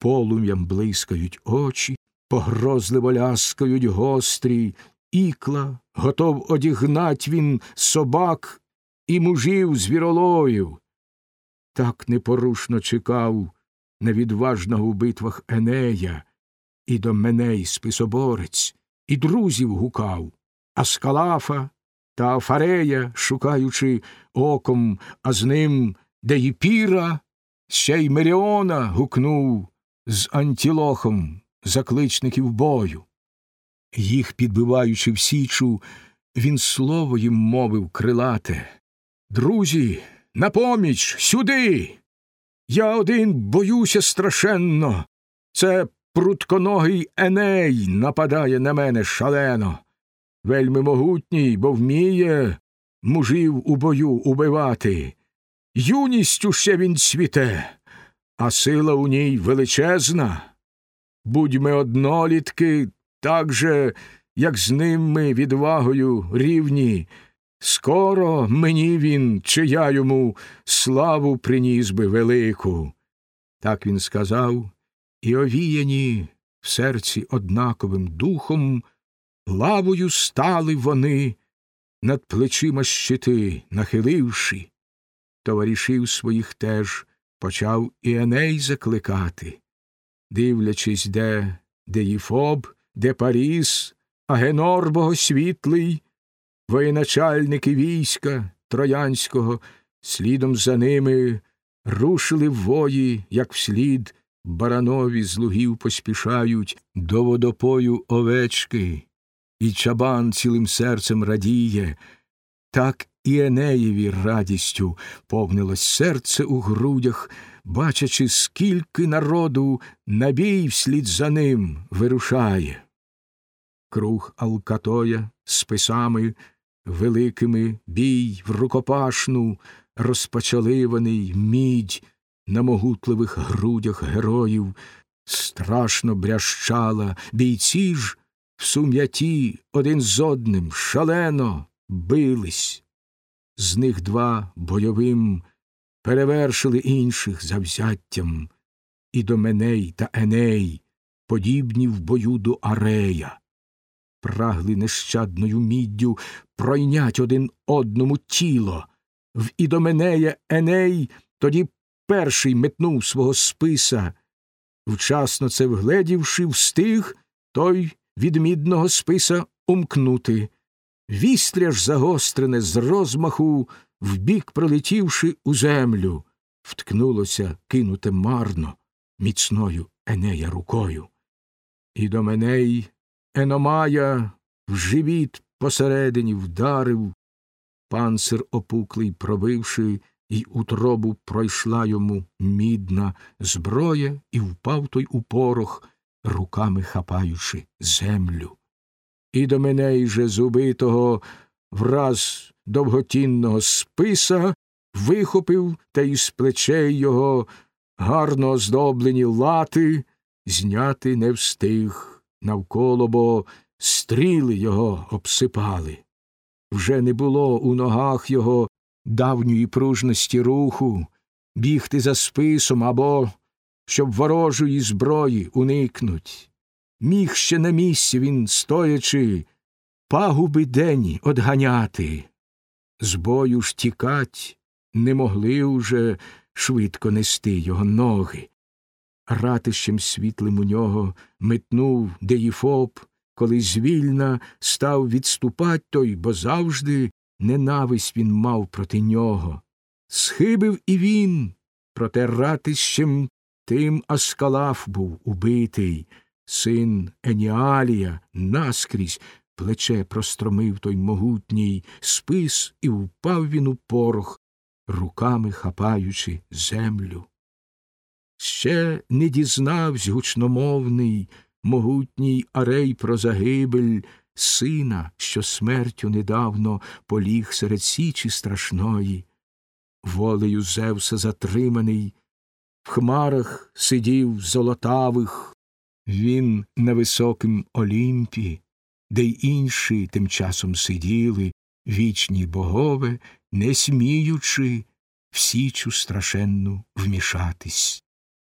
полум'ям блискають очі, погрозливо ляскають гострі, ікла, готов одігнать він собак і мужів з віролою. Так непорушно чекав невідважного у битвах Енея, і до меней списоборець, і друзів гукав, а скалафа та Афарея, шукаючи оком, а з ним Деїпіра, ще й Меріона гукнув з антілохом закличників бою. Їх, підбиваючи в січу, він слово їм мовив крилате. Друзі, на поміч, сюди. Я один боюся страшенно. Це прутконогий Еней нападає на мене шалено. Вельми могутній, бо вміє мужів у бою убивати. Юністю ще він цвіте, а сила у ній величезна. Будьми однолітки, так же, як з ним ми відвагою рівні. Скоро мені він, чи я йому славу приніс би велику. Так він сказав, і овіяні в серці однаковим духом, лавою стали вони, над плечима щити, нахиливши. Товаришів своїх теж почав і Еней закликати, дивлячись, де Деїфоб, де Паріс, Агенор богосвітлий, воєначальники війська Троянського, слідом за ними рушили в вої, як вслід баранові з лугів поспішають до водопою овечки, і чабан цілим серцем радіє, так і Енеєві радістю повнилось серце у грудях, бачачи, скільки народу набій вслід за ним вирушає. Круг Алкатоя з писами великими бій в рукопашну розпочаливаний мідь на могутливих грудях героїв страшно брящала, бійці ж в сум'яті один з одним шалено бились. З них два бойовим перевершили інших завзяттям, і до Меней та Еней, подібні в бою до Арея. Прагли нещадною міддю пройнять один одному тіло. В Ідоменея Еней тоді перший метнув свого списа. Вчасно це вгледівши, встиг той від мідного списа умкнути. Вістря ж загострене з розмаху, вбік пролетівши у землю, вткнулося кинуте марно, міцною Енея рукою. І до меней Еномая в живіт посередині вдарив, панцир опуклий пробивши, і утробу пройшла йому мідна зброя, і впав той у порох, руками хапаючи землю. І до мене же з убитого враз довготінного списа вихопив та із плечей його гарно оздоблені лати, зняти не встиг навколо, бо стріли його обсипали. Вже не було у ногах його давньої пружності руху, бігти за списом або щоб ворожої зброї уникнуть. Міг ще на місці він, стоячи, пагуби день одганяти. З бою ж тікать не могли уже швидко нести його ноги. Ратищем світлим у нього метнув Деїфоб, коли звільна став відступать той, бо завжди ненависть він мав проти нього. Схибив і він, проте ратищем тим Аскалаф був убитий, син Еніалія наскрізь плече простромив той могутній спис, і впав він у порох, руками хапаючи землю. Ще не дізнавсь гучномовний, могутній арей про загибель сина, що смертю недавно поліг серед січі страшної, волею Зевса затриманий, в хмарах сидів золотавих, він на високім Олімпі, де й інші тим часом сиділи, вічні богове, не сміючи в січу страшенну вмішатись.